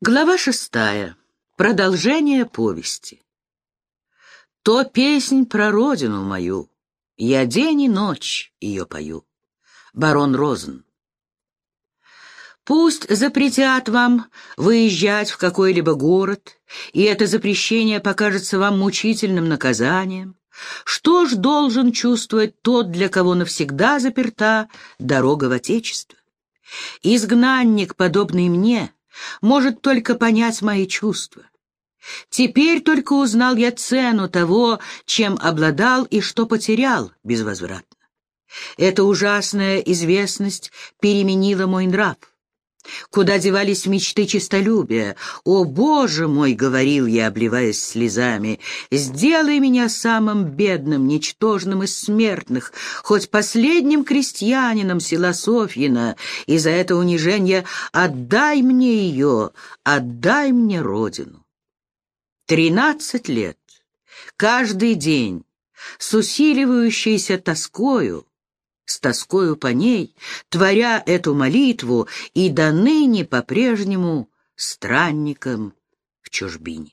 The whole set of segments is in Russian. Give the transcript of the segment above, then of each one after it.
Глава шестая. Продолжение повести. То песнь про родину мою, я день и ночь ее пою. Барон Розен. Пусть запретят вам выезжать в какой-либо город, и это запрещение покажется вам мучительным наказанием. Что ж должен чувствовать тот, для кого навсегда заперта дорога в Отечество? Изгнанник, подобный мне, — может только понять мои чувства. Теперь только узнал я цену того, чем обладал и что потерял безвозвратно. Эта ужасная известность переменила мой нрав. Куда девались мечты честолюбия? «О, Боже мой!» — говорил я, обливаясь слезами. «Сделай меня самым бедным, ничтожным из смертных, хоть последним крестьянином села Софьина, и за это унижение отдай мне ее, отдай мне родину». Тринадцать лет, каждый день, с усиливающейся тоскою, с тоскою по ней, творя эту молитву и до ныне по-прежнему странником в чужбине.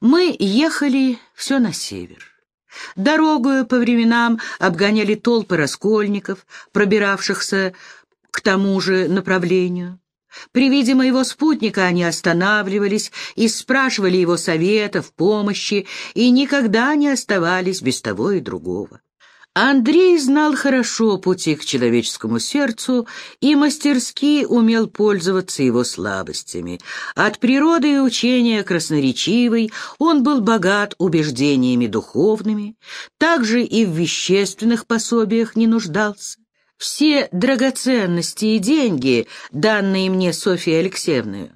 Мы ехали все на север. Дорогою по временам обгоняли толпы раскольников, пробиравшихся к тому же направлению. При виде моего спутника они останавливались и спрашивали его советов, помощи, и никогда не оставались без того и другого. Андрей знал хорошо пути к человеческому сердцу и мастерски умел пользоваться его слабостями. От природы и учения красноречивый он был богат убеждениями духовными, также и в вещественных пособиях не нуждался. Все драгоценности и деньги, данные мне Софьей Алексеевной,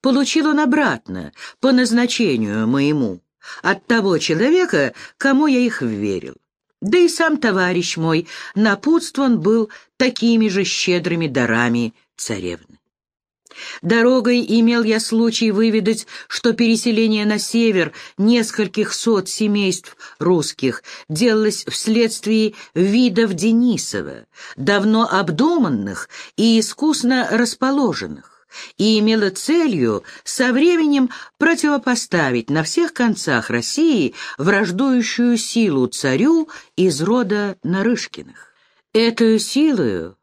получил он обратно, по назначению моему, от того человека, кому я их вверил. Да и сам товарищ мой напутствован был такими же щедрыми дарами царевны. Дорогой имел я случай выведать, что переселение на север нескольких сот семейств русских делалось вследствие видов Денисова, давно обдуманных и искусно расположенных и имела целью со временем противопоставить на всех концах России враждующую силу царю из рода Нарышкиных. Эту силою,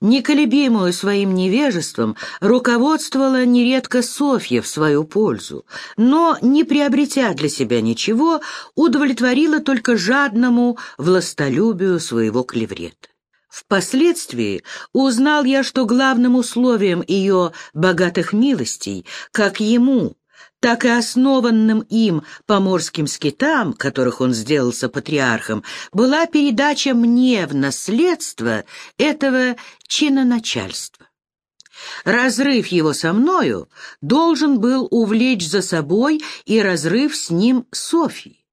неколебимую своим невежеством, руководствовала нередко Софья в свою пользу, но, не приобретя для себя ничего, удовлетворила только жадному властолюбию своего клеврета. Впоследствии узнал я, что главным условием ее богатых милостей, как ему, так и основанным им поморским скитам, которых он сделался патриархом, была передача мне в наследство этого чиноначальства. Разрыв его со мною должен был увлечь за собой и разрыв с ним Софьи.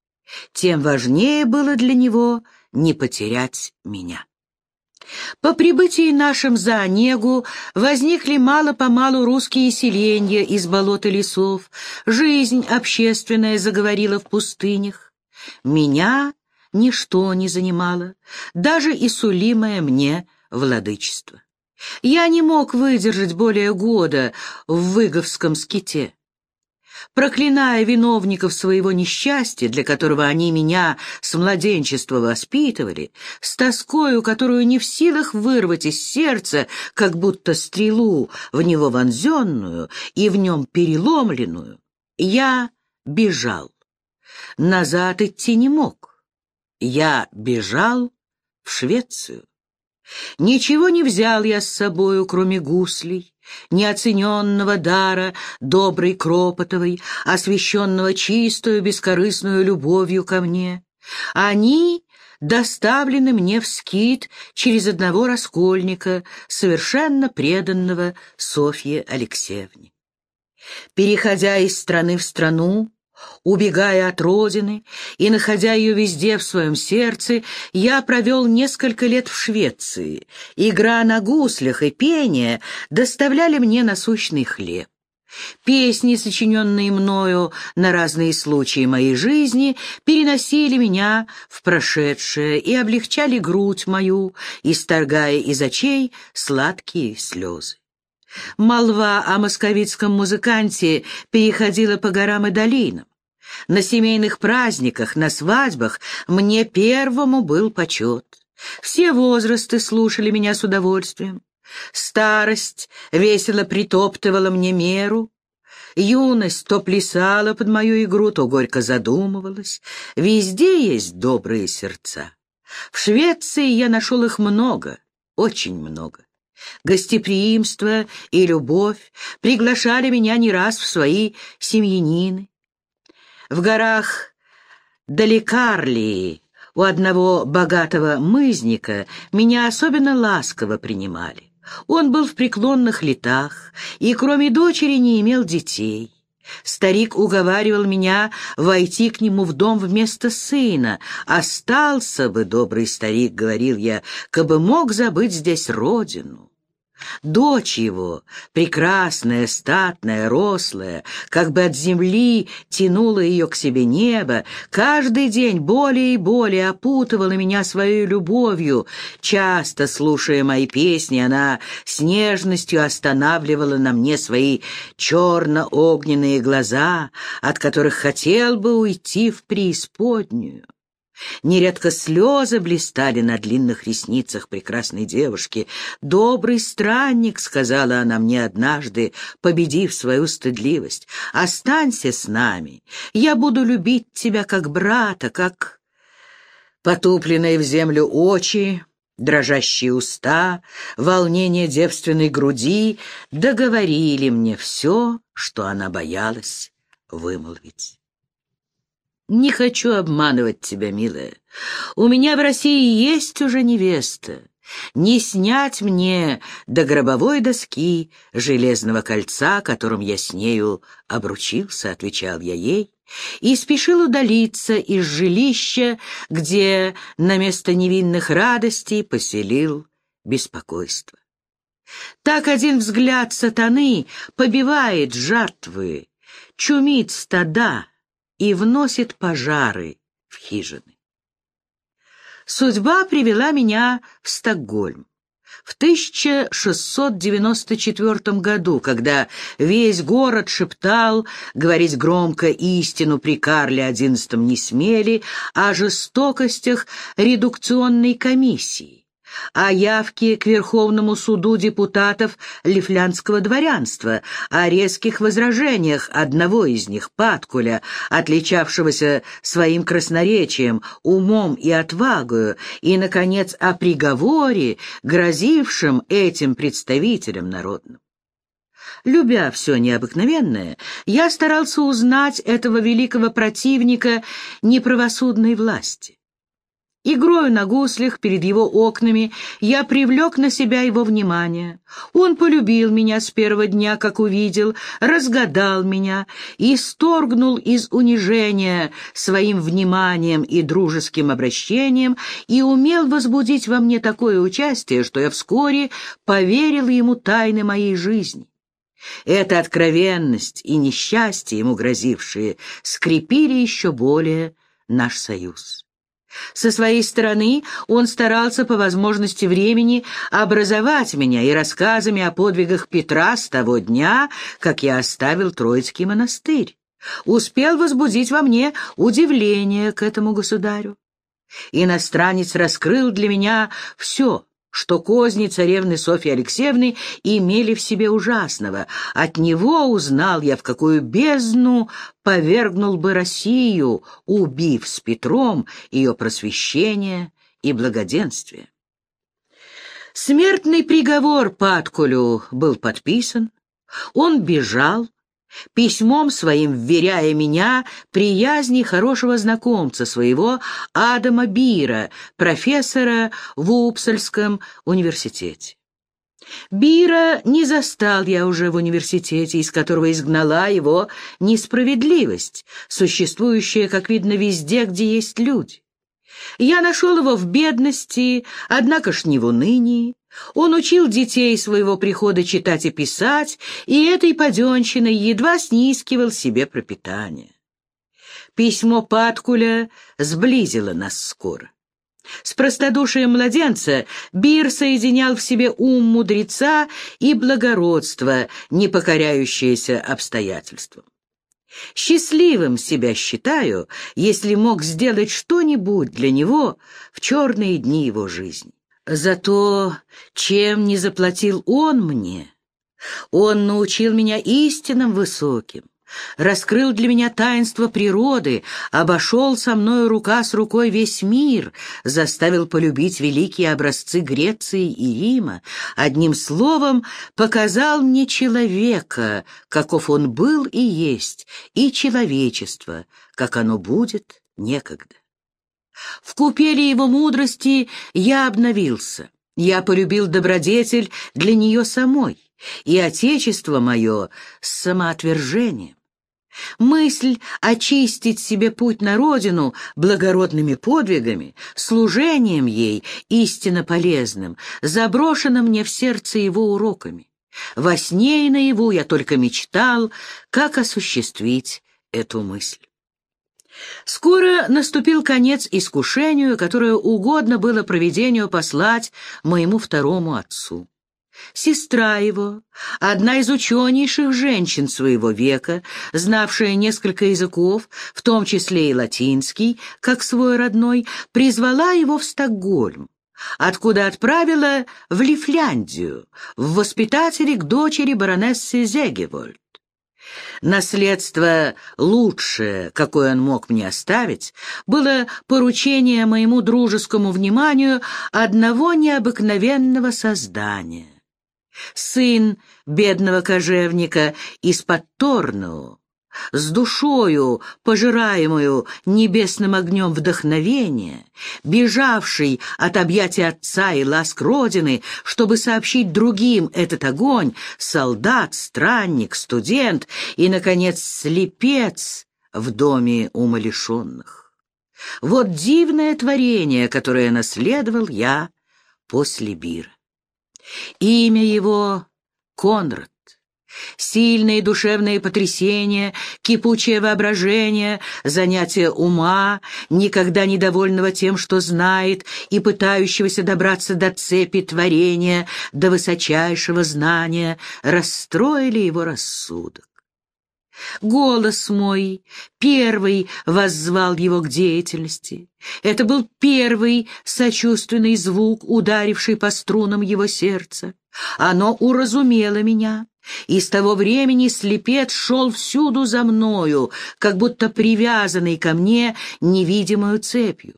Тем важнее было для него не потерять меня. По прибытии нашим за Онегу возникли мало-помалу русские селения из болот и лесов, жизнь общественная заговорила в пустынях. Меня ничто не занимало, даже и сулимое мне владычество. Я не мог выдержать более года в Выговском ските проклиная виновников своего несчастья, для которого они меня с младенчества воспитывали, с тоскою, которую не в силах вырвать из сердца, как будто стрелу в него вонзенную и в нем переломленную, я бежал. Назад идти не мог. Я бежал в Швецию. Ничего не взял я с собою, кроме гуслей, неоцененного дара доброй Кропотовой, освященного чистую бескорыстную любовью ко мне. Они доставлены мне в скит через одного раскольника, совершенно преданного Софье Алексеевне. Переходя из страны в страну, Убегая от родины и находя ее везде в своем сердце, я провел несколько лет в Швеции. Игра на гуслях и пение доставляли мне насущный хлеб. Песни, сочиненные мною на разные случаи моей жизни, переносили меня в прошедшее и облегчали грудь мою, исторгая из очей сладкие слезы. Молва о московицком музыканте переходила по горам и долинам. На семейных праздниках, на свадьбах мне первому был почет. Все возрасты слушали меня с удовольствием. Старость весело притоптывала мне меру. Юность то плясала под мою игру, то горько задумывалась. Везде есть добрые сердца. В Швеции я нашел их много, очень много. Гостеприимство и любовь приглашали меня не раз в свои семьянины. В горах Далекарлии у одного богатого мызника меня особенно ласково принимали. Он был в преклонных летах и, кроме дочери, не имел детей. Старик уговаривал меня войти к нему в дом вместо сына. «Остался бы, добрый старик», — говорил я, — «кабы мог забыть здесь родину». Дочь его, прекрасная, статная, рослая, как бы от земли тянула ее к себе небо, каждый день более и более опутывала меня своей любовью. Часто, слушая мои песни, она с нежностью останавливала на мне свои черно-огненные глаза, от которых хотел бы уйти в преисподнюю. Нередко слезы блистали на длинных ресницах прекрасной девушки. «Добрый странник», — сказала она мне однажды, победив свою стыдливость, — «останься с нами. Я буду любить тебя как брата, как...» Потупленные в землю очи, дрожащие уста, волнение девственной груди договорили мне все, что она боялась вымолвить. Не хочу обманывать тебя, милая. У меня в России есть уже невеста. Не снять мне до гробовой доски железного кольца, которым я с нею обручился, — отвечал я ей, и спешил удалиться из жилища, где на место невинных радостей поселил беспокойство. Так один взгляд сатаны побивает жертвы, чумит стада, и вносит пожары в хижины. Судьба привела меня в Стокгольм. В 1694 году, когда весь город шептал, говорить громко истину при Карле XI не смели, о жестокостях редукционной комиссии, о явке к Верховному суду депутатов лифлянского дворянства, о резких возражениях одного из них, Паткуля, отличавшегося своим красноречием, умом и отвагою, и, наконец, о приговоре, грозившем этим представителям народным. Любя все необыкновенное, я старался узнать этого великого противника неправосудной власти. Игрою на гуслях перед его окнами я привлек на себя его внимание. Он полюбил меня с первого дня, как увидел, разгадал меня и сторгнул из унижения своим вниманием и дружеским обращением и умел возбудить во мне такое участие, что я вскоре поверил ему тайны моей жизни. Эта откровенность и несчастье, ему грозившие, скрепили еще более наш союз. Со своей стороны он старался по возможности времени образовать меня и рассказами о подвигах Петра с того дня, как я оставил Троицкий монастырь. Успел возбудить во мне удивление к этому государю. Иностранец раскрыл для меня все, что козни царевны Софьи Алексеевны имели в себе ужасного. От него узнал я, в какую бездну повергнул бы Россию, убив с Петром ее просвещение и благоденствие. Смертный приговор Паткулю был подписан, он бежал, письмом своим вверяя меня приязни хорошего знакомца своего Адама Бира, профессора в Упсальском университете. Бира не застал я уже в университете, из которого изгнала его несправедливость, существующая, как видно, везде, где есть люди. Я нашел его в бедности, однако ж не в унынии. Он учил детей своего прихода читать и писать, и этой паденщиной едва снискивал себе пропитание. Письмо Паткуля сблизило нас скоро. С простодушием младенца Бир соединял в себе ум мудреца и благородство, не покоряющееся обстоятельствам. Счастливым себя считаю, если мог сделать что-нибудь для него в черные дни его жизни. Зато чем не заплатил он мне? Он научил меня истинным высоким, раскрыл для меня таинство природы, обошел со мною рука с рукой весь мир, заставил полюбить великие образцы Греции и Рима, одним словом, показал мне человека, каков он был и есть, и человечество, как оно будет некогда. В купели его мудрости я обновился, я полюбил добродетель для нее самой, и отечество мое с самоотвержением. Мысль очистить себе путь на родину благородными подвигами, служением ей истинно полезным, заброшена мне в сердце его уроками. Во сне и наяву я только мечтал, как осуществить эту мысль. Скоро наступил конец искушению, которое угодно было проведению послать моему второму отцу. Сестра его, одна из ученейших женщин своего века, знавшая несколько языков, в том числе и латинский, как свой родной, призвала его в Стокгольм, откуда отправила в Лифляндию, в воспитатели к дочери баронессы Зегевольд. Наследство лучшее, какое он мог мне оставить, было поручение моему дружескому вниманию одного необыкновенного создания. Сын бедного кожевника из-под Торну, с душою, пожираемую небесным огнем вдохновения, бежавший от объятий отца и ласк Родины, чтобы сообщить другим этот огонь, солдат, странник, студент и, наконец, слепец в доме умалишенных. Вот дивное творение, которое наследовал я после Бира. Имя его — Конрад. Сильные душевные потрясения, кипучее воображение, занятие ума, никогда недовольного тем, что знает, и пытающегося добраться до цепи творения, до высочайшего знания, расстроили его рассудок. Голос мой первый воззвал его к деятельности. Это был первый сочувственный звук, ударивший по струнам его сердца. Оно уразумело меня, и с того времени слепец шел всюду за мною, как будто привязанный ко мне невидимую цепью.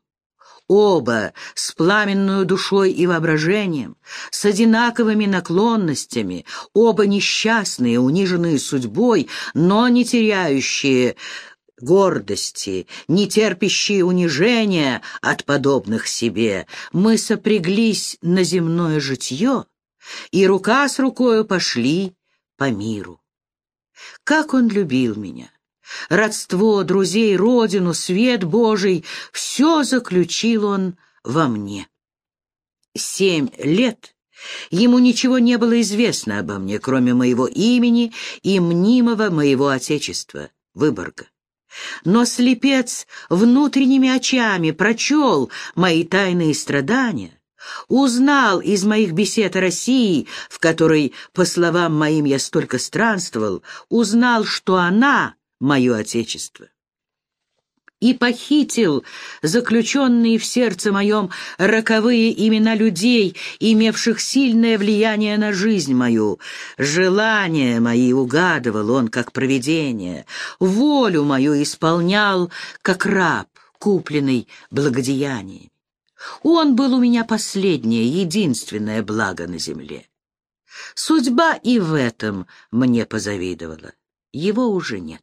Оба с пламенную душой и воображением, с одинаковыми наклонностями, оба несчастные, униженные судьбой, но не теряющие гордости, не терпящие унижения от подобных себе, мы сопряглись на земное житье, и рука с рукою пошли по миру. Как он любил меня! Родство, друзей, родину, свет Божий — все заключил он во мне. Семь лет ему ничего не было известно обо мне, кроме моего имени и мнимого моего отечества, Выборга. Но слепец внутренними очами прочел мои тайные страдания, узнал из моих бесед о России, в которой, по словам моим, я столько странствовал, узнал, что она мое отечество. И похитил заключенные в сердце моем роковые имена людей, имевших сильное влияние на жизнь мою. Желания мои угадывал он, как провидение, волю мою исполнял, как раб, купленный благодеяниями. Он был у меня последнее, единственное благо на земле. Судьба и в этом мне позавидовала. Его уже нет.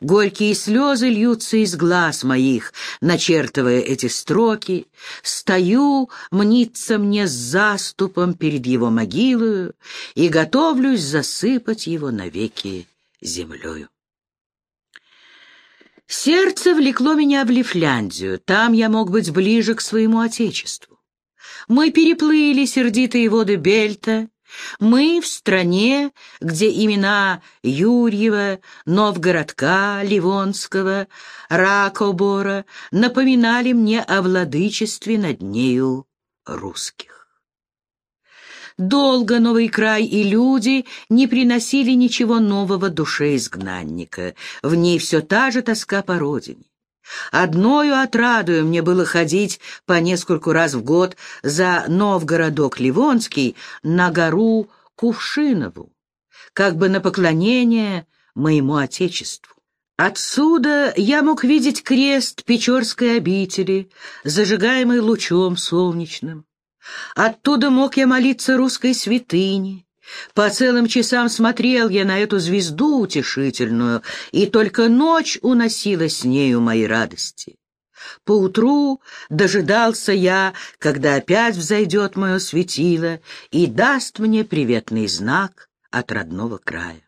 Горькие слезы льются из глаз моих, начертывая эти строки. Стою, мнится мне с заступом перед его могилою и готовлюсь засыпать его навеки землею. Сердце влекло меня в Лифляндию, там я мог быть ближе к своему отечеству. Мы переплыли сердитые воды Бельта, Мы в стране, где имена Юрьева, Новгородка, Ливонского, Ракобора напоминали мне о владычестве над нею русских. Долго новый край и люди не приносили ничего нового душе изгнанника, в ней все та же тоска по родине. Одною отрадою мне было ходить по нескольку раз в год за Новгородок Ливонский на гору Кувшинову, как бы на поклонение моему Отечеству. Отсюда я мог видеть крест Печорской обители, зажигаемый лучом солнечным. Оттуда мог я молиться русской святыне, по целым часам смотрел я на эту звезду утешительную, и только ночь уносила с нею мои радости. Поутру дожидался я, когда опять взойдет мое светило и даст мне приветный знак от родного края.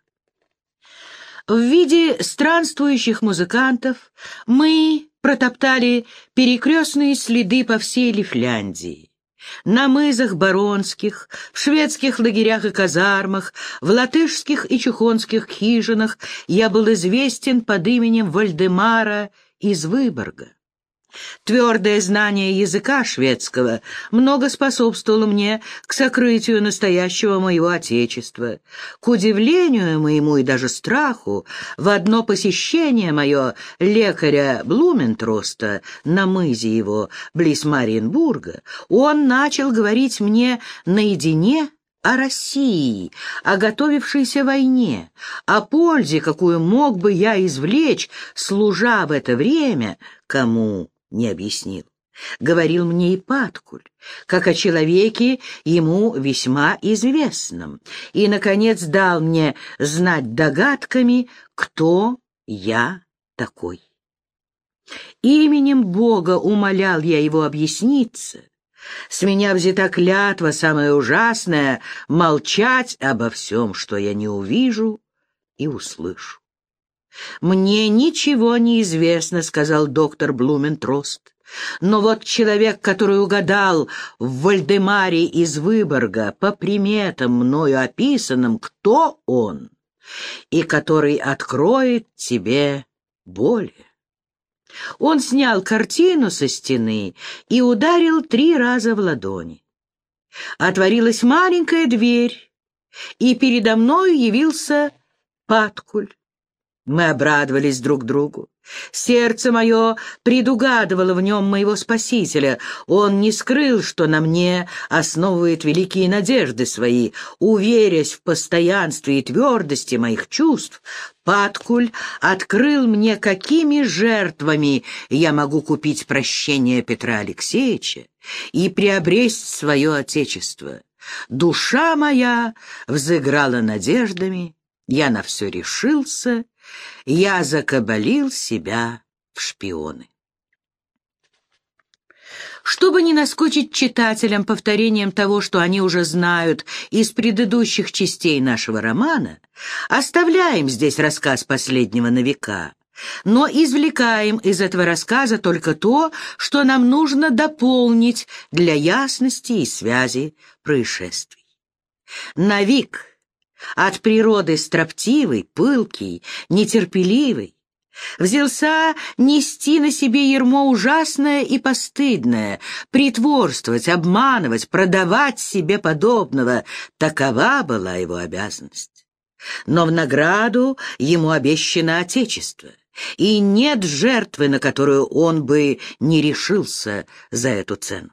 В виде странствующих музыкантов мы протоптали перекрестные следы по всей Лифляндии. На мызах Баронских, в шведских лагерях и казармах, в латышских и чухонских хижинах я был известен под именем Вальдемара из Выборга. Твердое знание языка шведского много способствовало мне к сокрытию настоящего моего отечества. К удивлению моему и даже страху, в одно посещение мое лекаря Блументроста на мызе его, близ Мариенбурга, он начал говорить мне наедине о России, о готовившейся войне, о пользе, какую мог бы я извлечь, служа в это время кому не объяснил. Говорил мне и Паткуль, как о человеке ему весьма известном, и, наконец, дал мне знать догадками, кто я такой. Именем Бога умолял я его объясниться. С меня взята клятва, самая ужасная, молчать обо всем, что я не увижу и услышу. «Мне ничего не известно», — сказал доктор Блументрост. «Но вот человек, который угадал в Вальдемаре из Выборга по приметам мною описанным, кто он, и который откроет тебе более». Он снял картину со стены и ударил три раза в ладони. Отворилась маленькая дверь, и передо мною явился Паткуль. Мы обрадовались друг другу. Сердце мое предугадывало в нем моего Спасителя. Он не скрыл, что на мне основывает великие надежды свои. Уверясь в постоянстве и твердости моих чувств, Паткуль открыл мне, какими жертвами я могу купить прощение Петра Алексеевича и приобресть свое Отечество. Душа моя взыграла надеждами, я на все решился — я закабалил себя в шпионы. Чтобы не наскучить читателям повторением того, что они уже знают из предыдущих частей нашего романа, оставляем здесь рассказ последнего на века, но извлекаем из этого рассказа только то, что нам нужно дополнить для ясности и связи происшествий. Навик от природы строптивый, пылкий, нетерпеливый, взялся нести на себе ермо ужасное и постыдное, притворствовать, обманывать, продавать себе подобного. Такова была его обязанность. Но в награду ему обещано Отечество, и нет жертвы, на которую он бы не решился за эту цену.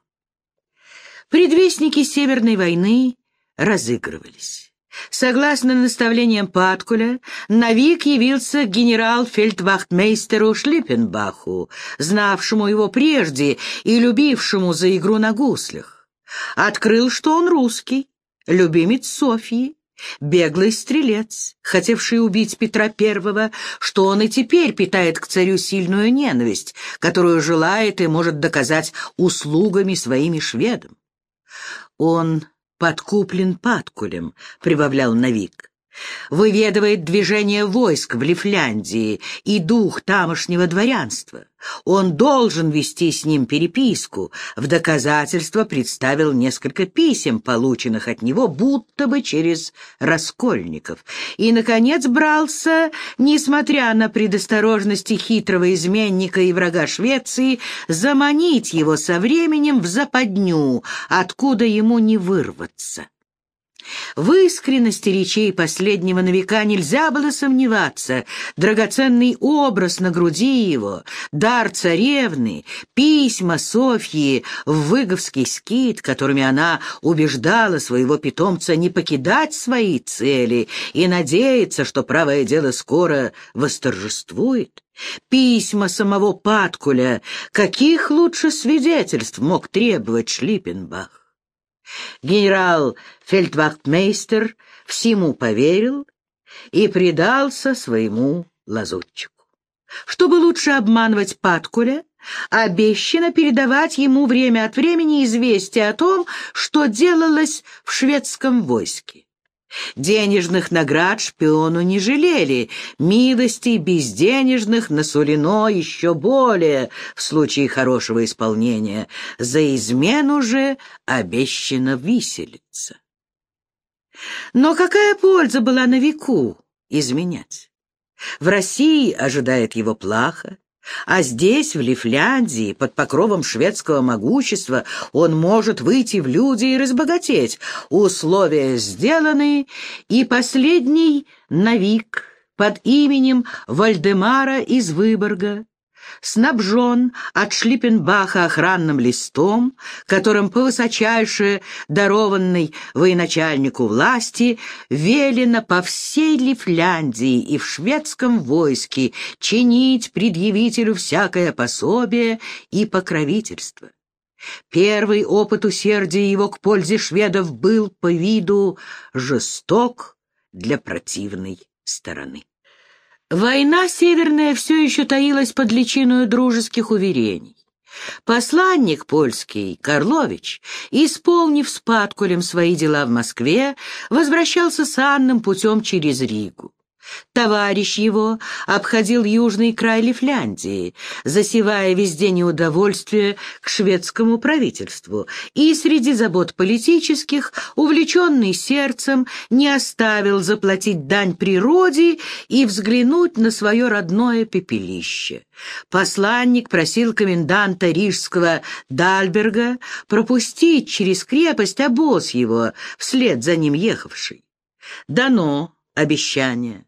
Предвестники Северной войны разыгрывались. Согласно наставлениям Паткуля, на Вик явился генерал-фельдвахтмейстеру Шлиппенбаху, знавшему его прежде и любившему за игру на гуслях. Открыл, что он русский, любимец Софьи, беглый стрелец, хотевший убить Петра Первого, что он и теперь питает к царю сильную ненависть, которую желает и может доказать услугами своими шведам. Он подкуплен Паткулем, — прибавлял Навик. Выведывает движение войск в Лифляндии и дух тамошнего дворянства. Он должен вести с ним переписку. В доказательство представил несколько писем, полученных от него, будто бы через раскольников. И, наконец, брался, несмотря на предосторожности хитрого изменника и врага Швеции, заманить его со временем в западню, откуда ему не вырваться. В искренности речей последнего на века нельзя было сомневаться. Драгоценный образ на груди его, дар царевны, письма Софьи в выговский скит, которыми она убеждала своего питомца не покидать свои цели и надеяться, что правое дело скоро восторжествует. Письма самого Паткуля, каких лучше свидетельств мог требовать Шлиппенбах? Генерал-фельдвахтмейстер всему поверил и предался своему лазутчику. Чтобы лучше обманывать Паткуля, обещано передавать ему время от времени известия о том, что делалось в шведском войске. Денежных наград шпиону не жалели, милостей безденежных насулено еще более в случае хорошего исполнения. За измену же обещано виселиться. Но какая польза была на веку изменять? В России ожидает его плаха, а здесь, в Лифляндии, под покровом шведского могущества, он может выйти в люди и разбогатеть. Условия сделаны, и последний Навик под именем Вальдемара из Выборга снабжен от Шлиппенбаха охранным листом, которым по высочайше дарованной военачальнику власти велено по всей Лифляндии и в шведском войске чинить предъявителю всякое пособие и покровительство. Первый опыт усердия его к пользе шведов был по виду жесток для противной стороны. Война северная все еще таилась под личиной дружеских уверений. Посланник польский, Карлович, исполнив с Паткулем свои дела в Москве, возвращался с Анным путем через Ригу. Товарищ его обходил южный край Лифляндии, засевая везде неудовольствие к шведскому правительству, и среди забот политических, увлеченный сердцем, не оставил заплатить дань природе и взглянуть на свое родное пепелище. Посланник просил коменданта рижского Дальберга пропустить через крепость обоз его, вслед за ним ехавший. Дано обещание.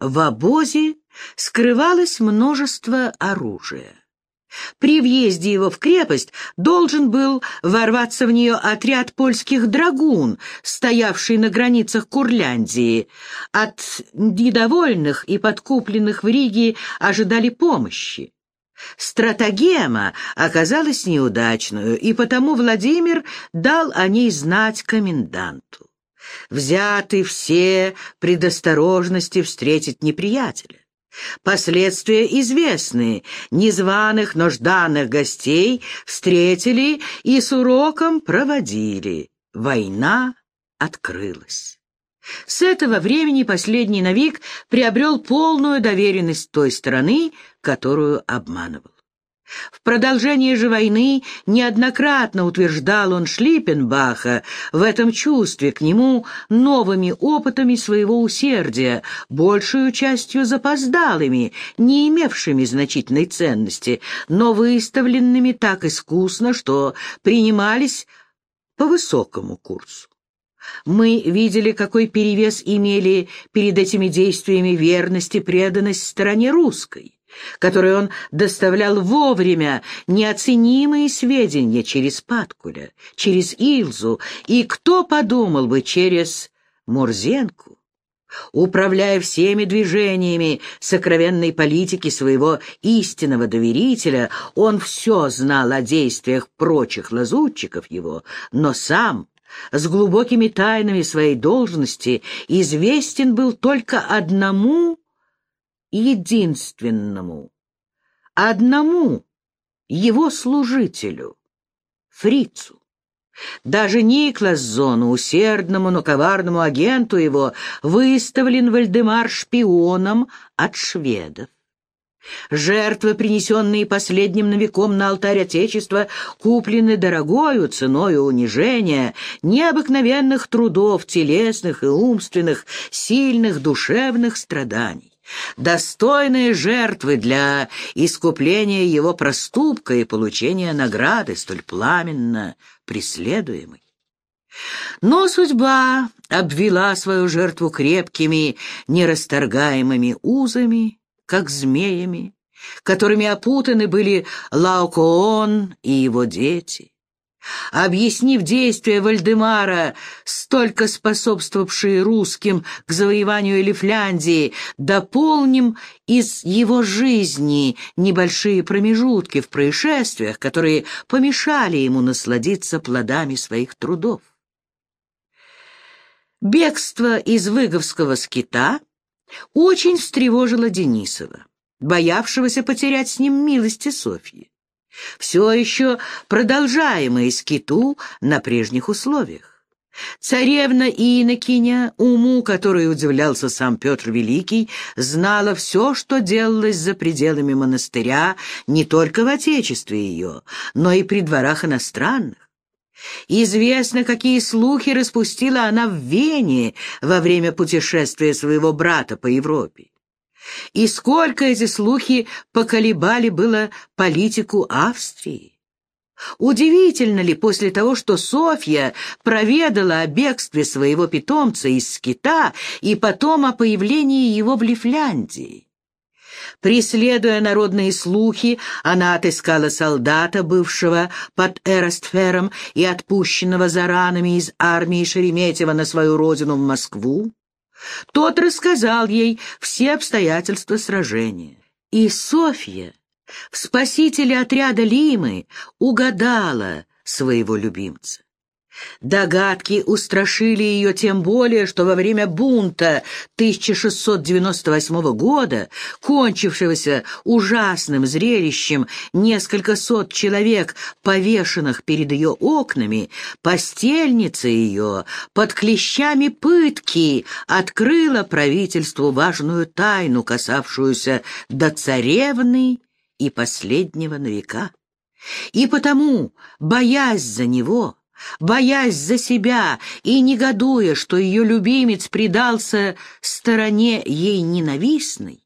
В обозе скрывалось множество оружия. При въезде его в крепость должен был ворваться в нее отряд польских драгун, стоявший на границах Курляндии. От недовольных и подкупленных в Риге ожидали помощи. Стратагема оказалась неудачную, и потому Владимир дал о ней знать коменданту взяты все предосторожности встретить неприятеля. Последствия известны. Незваных, но жданных гостей встретили и с уроком проводили. Война открылась. С этого времени последний Навик приобрел полную доверенность той стороны, которую обманывал. В продолжении же войны неоднократно утверждал он Шлиппенбаха в этом чувстве к нему новыми опытами своего усердия, большую частью запоздалыми, не имевшими значительной ценности, но выставленными так искусно, что принимались по высокому курсу. Мы видели, какой перевес имели перед этими действиями верность и преданность стороне русской которой он доставлял вовремя неоценимые сведения через Паткуля, через Илзу и, кто подумал бы, через Мурзенку. Управляя всеми движениями сокровенной политики своего истинного доверителя, он все знал о действиях прочих лазутчиков его, но сам с глубокими тайнами своей должности известен был только одному единственному, одному его служителю, фрицу. Даже Никлас Зону, усердному, но коварному агенту его, выставлен Вальдемар шпионом от шведов. Жертвы, принесенные последним новиком на алтарь Отечества, куплены дорогою ценою унижения, необыкновенных трудов, телесных и умственных, сильных душевных страданий. Достойные жертвы для искупления его проступка и получения награды, столь пламенно преследуемой. Но судьба обвела свою жертву крепкими, нерасторгаемыми узами, как змеями, которыми опутаны были Лаокоон и его дети. Объяснив действия Вальдемара, столько способствовавшие русским к завоеванию Элифляндии, дополним из его жизни небольшие промежутки в происшествиях, которые помешали ему насладиться плодами своих трудов. Бегство из Выговского скита очень встревожило Денисова, боявшегося потерять с ним милости Софьи. Все еще продолжаемые скиту на прежних условиях. Царевна Инокиня, уму, который удивлялся сам Петр Великий, знала все, что делалось за пределами монастыря, не только в отечестве ее, но и при дворах иностранных. Известно, какие слухи распустила она в Вене во время путешествия своего брата по Европе. И сколько эти слухи поколебали было политику Австрии. Удивительно ли после того, что Софья проведала о бегстве своего питомца из Скита и потом о появлении его в Лифляндии? Преследуя народные слухи, она отыскала солдата, бывшего под Эростфером и отпущенного за ранами из армии Шереметьева на свою родину в Москву. Тот рассказал ей все обстоятельства сражения. И Софья, в спасителе отряда Лимы, угадала своего любимца. Догадки устрашили ее тем более, что во время бунта 1698 года, кончившегося ужасным зрелищем несколько сот человек, повешенных перед ее окнами, постельница ее под клещами пытки открыла правительству важную тайну, касавшуюся до царевны и последнего на века. И потому, боясь за него, боясь за себя и негодуя, что ее любимец предался стороне ей ненавистной,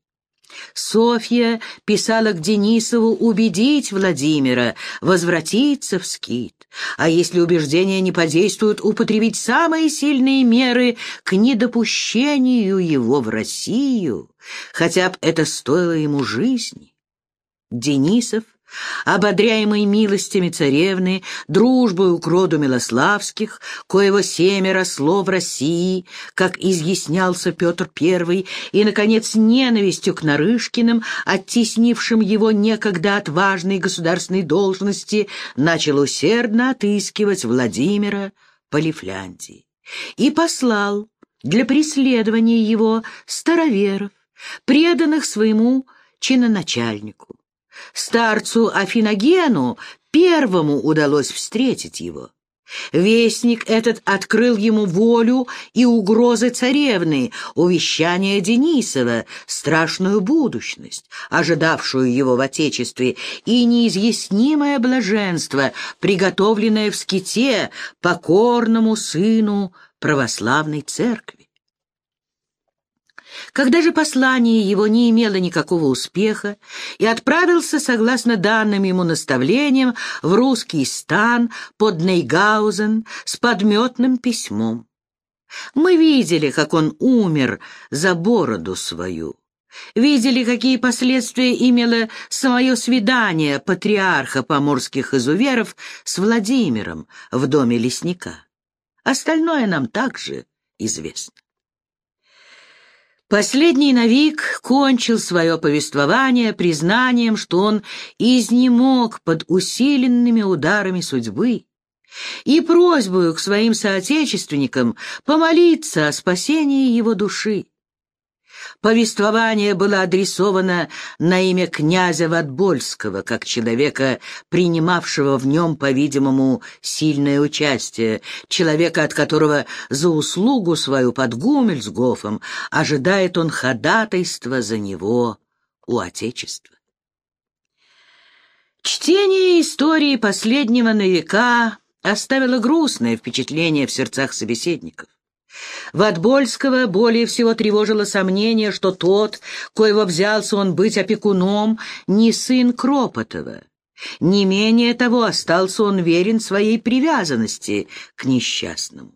Софья писала к Денисову убедить Владимира возвратиться в скит, а если убеждения не подействуют, употребить самые сильные меры к недопущению его в Россию, хотя бы это стоило ему жизни. Денисов ободряемый милостями царевны, дружбою к роду Милославских, коего семя росло в России, как изъяснялся Петр I, и, наконец, ненавистью к Нарышкиным, оттеснившим его некогда от важной государственной должности, начал усердно отыскивать Владимира по Лифляндии и послал для преследования его староверов, преданных своему чиноначальнику. Старцу Афиногену первому удалось встретить его. Вестник этот открыл ему волю и угрозы царевны, увещание Денисова, страшную будущность, ожидавшую его в Отечестве, и неизъяснимое блаженство, приготовленное в ските покорному сыну православной церкви. Когда же послание его не имело никакого успеха и отправился, согласно данным ему наставлениям, в русский стан под Нейгаузен с подметным письмом. Мы видели, как он умер за бороду свою. Видели, какие последствия имело самое свидание патриарха поморских изуверов с Владимиром в доме лесника. Остальное нам также известно. Последний Навик кончил свое повествование признанием, что он изнемог под усиленными ударами судьбы и просьбою к своим соотечественникам помолиться о спасении его души. Повествование было адресовано на имя князя Ватбольского, как человека, принимавшего в нем, по-видимому, сильное участие, человека, от которого за услугу свою под Гумельсгофом ожидает он ходатайства за него у Отечества. Чтение истории последнего на века оставило грустное впечатление в сердцах собеседников. Ватбольского более всего тревожило сомнение, что тот, коего взялся он быть опекуном, не сын Кропотова. Не менее того, остался он верен своей привязанности к несчастному.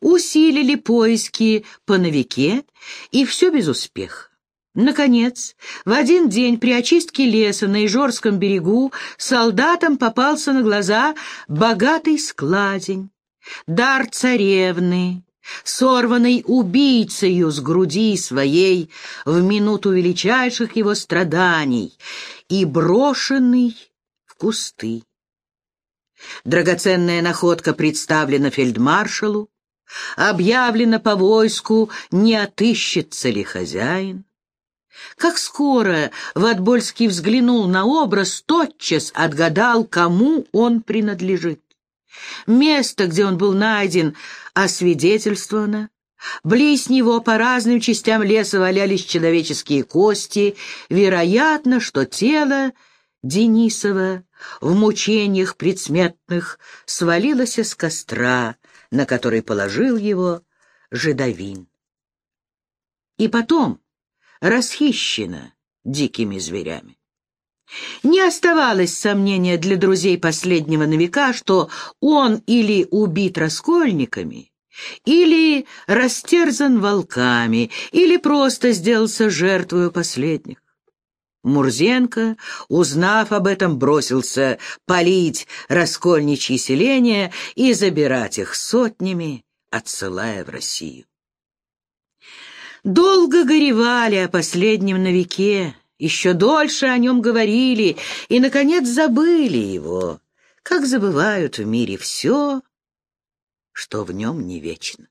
Усилили поиски по новике, и все без успеха. Наконец, в один день при очистке леса на Ижорском берегу солдатам попался на глаза богатый складень, дар царевны, сорванный убийцею с груди своей в минуту величайших его страданий и брошенный в кусты. Драгоценная находка представлена фельдмаршалу, объявлено по войску, не отыщется ли хозяин. Как скоро Ватбольский взглянул на образ, тотчас отгадал, кому он принадлежит. Место, где он был найден, освидетельствовано. Близ него по разным частям леса валялись человеческие кости. Вероятно, что тело Денисова в мучениях предсмертных свалилось с костра, на который положил его жидовин. И потом расхищена дикими зверями. Не оставалось сомнения для друзей последнего на что он или убит раскольниками, или растерзан волками, или просто сделался жертвою последних. Мурзенко, узнав об этом, бросился палить раскольничьи селения и забирать их сотнями, отсылая в Россию. Долго горевали о последнем новике, еще дольше о нем говорили и, наконец, забыли его, как забывают в мире все, что в нем не вечно.